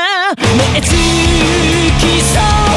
燃え尽きそう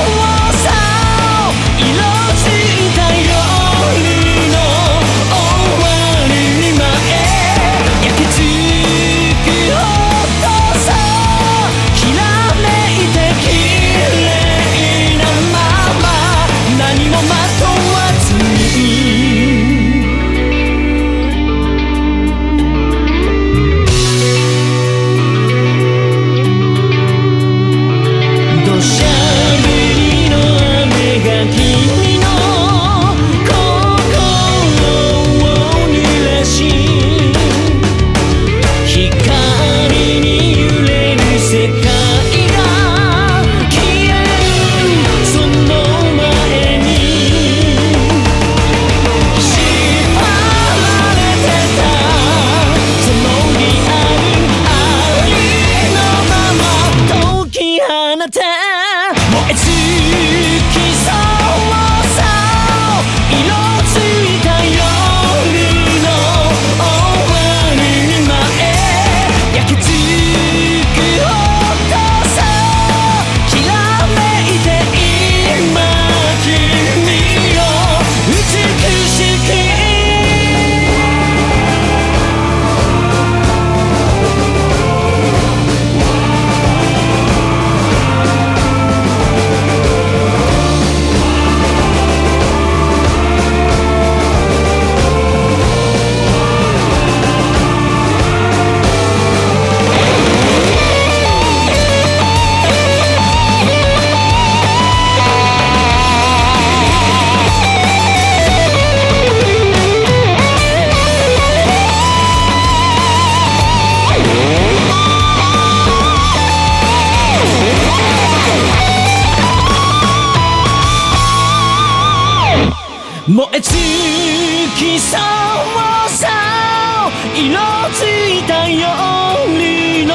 た燃え尽きそうさ色づいた夜の